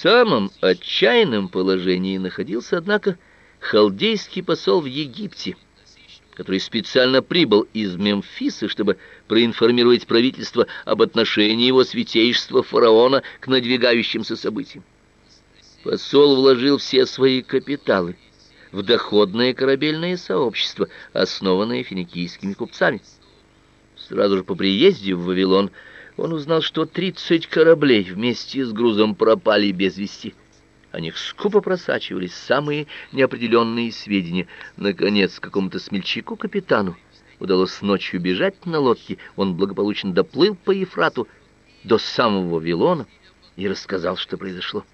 самом отчаянном положении находился, однако, халдейский посол в Египте, который специально прибыл из Мемфиса, чтобы проинформировать правительство об отношении его святейшества фараона к надвигающимся событиям. Посол вложил все свои капиталы в доходное корабельное сообщество, основанное финикийскими купцами. Сразу же по приезде в Вавилон он узнал, что 30 кораблей вместе с грузом пропали без вести. О них скупо просачивались самые неопределенные сведения. Наконец, какому-то смельчаку-капитану удалось ночью бежать на лодке. Он благополучно доплыл по Ефрату до самого Вавилона и рассказал, что произошло.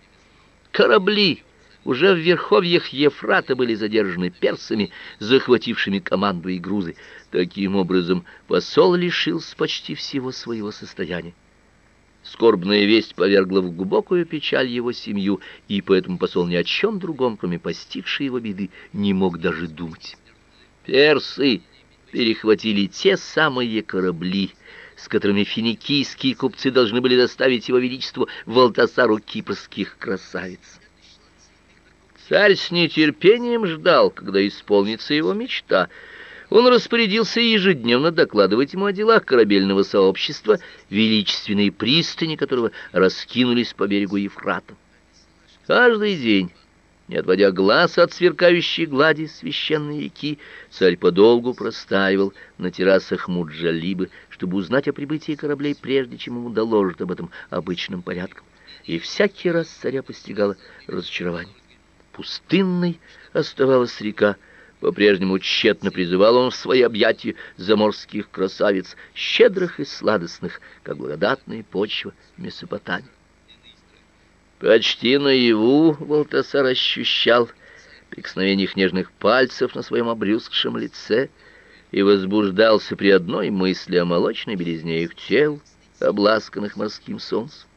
Корабли уже в верховьях Ефрата были задержаны персами, захватившими команду и грузы. Таким образом, посол лишился почти всего своего состояния. Скорбная весть повергла в глубокую печаль его семью, и поэтому посол ни о чем другом, кроме постигшей его беды, не мог даже думать. Персы перехватили те самые корабли, с которыми финикийские купцы должны были доставить его величеству Валтасару кипрских красавиц. Царь с нетерпением ждал, когда исполнится его мечта. Он распорядился ежедневно докладывать ему о делах корабельного сообщества, величественные пристани которого раскинулись по берегу Ефрата. Каждый день не отводя глаз от сверкающей глади священной реки, царь подолгу простаивал на террасах Муджалибы, чтобы узнать о прибытии кораблей, прежде чем ему доложат об этом обычным порядком. И всякий раз царя постигало разочарование. Пустынной оставалась река, по-прежнему тщетно призывал он в свои объятия заморских красавиц, щедрых и сладостных, как благодатная почва Месопотамии. Почти наяву Валтасар ощущал прикосновение их нежных пальцев на своем обрюзгшем лице и возбуждался при одной мысли о молочной белизне их тел, обласканных морским солнцем.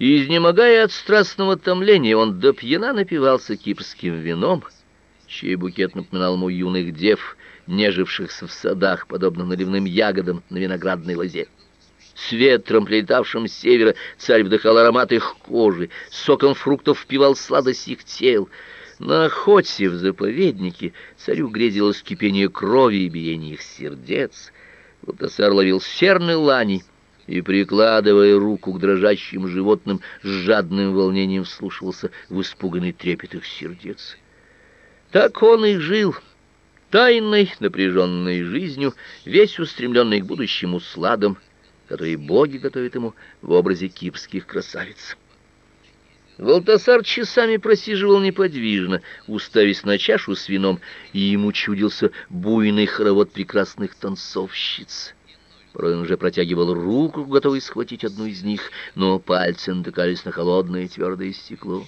И, изнемогая от страстного томления, он до пьяна напивался кипрским вином, чей букет напоминал ему юных дев, нежившихся в садах, подобно наливным ягодам на виноградной лозе. С ветром, прилетавшим с севера, царь вдыхал аромат их кожи, соком фруктов впивал сладость их тел. На охоте в заповеднике царю грезилось кипение крови и биение их сердец. Валтасар ловил серны лани и, прикладывая руку к дрожащим животным, с жадным волнением вслушивался в испуганный трепет их сердец. Так он и жил, тайной, напряженной жизнью, весь устремленный к будущему сладам, которые боги готовят ему в образе кипрских красавиц. Валтасар часами просиживал неподвижно, уставясь на чашу с вином, и ему чудился буйный хоровод прекрасных танцовщиц. Порой он уже протягивал руку, готовый схватить одну из них, но пальцы натыкались на холодное твердое стекло.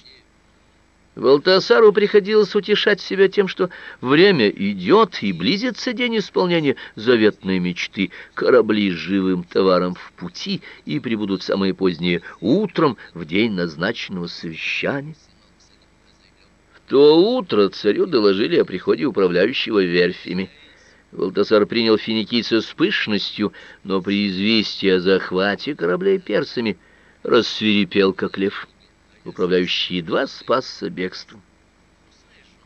Валтасару приходилось утешать себя тем, что время идет и близится день исполнения заветной мечты. Корабли с живым товаром в пути и прибудут самое позднее утром в день назначенного совещания. В то утро царю доложили о приходе управляющего верфями. Валтасар принял финикийца с пышностью, но при известии о захвате кораблей персами рассвирепел, как лев управляющий едва спасся бегством.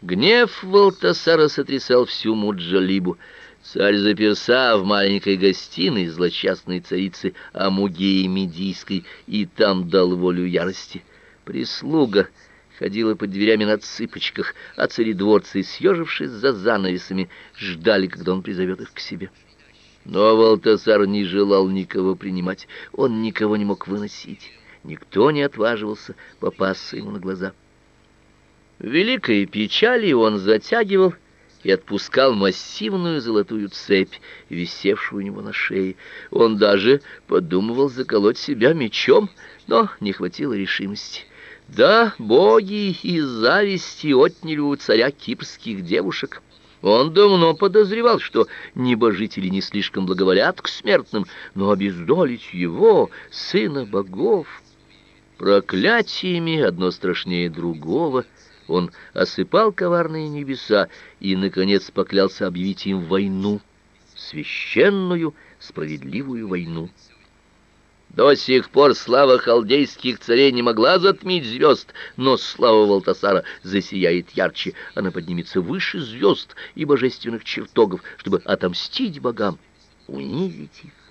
Гнев Валтасара сотрясал всю Муджалибу. Царь заперся в маленькой гостиной злочастной царицы Амугеи Медийской и там дал волю ярости. Прислуга ходила под дверями на цыпочках, а царедворцы, съежившись за занавесами, ждали, когда он призовет их к себе. Но Валтасар не желал никого принимать, он никого не мог выносить. Никто не отваживался попасться ему на глаза. В великой печали он затягивал и отпускал массивную золотую цепь, висевшую у него на шее. Он даже подумывал заколоть себя мечом, но не хватило решимости. Да, боги из зависти отняли у царя кипрских девушек. Он давно подозревал, что небожители не слишком благоволят к смертным, но обездолить его, сына богов, Проклятиями, одно страшнее другого, он осыпал коварные небеса и, наконец, поклялся объявить им войну, священную, справедливую войну. До сих пор слава халдейских царей не могла затмить звезд, но слава Валтасара засияет ярче, она поднимется выше звезд и божественных чертогов, чтобы отомстить богам, унизить их.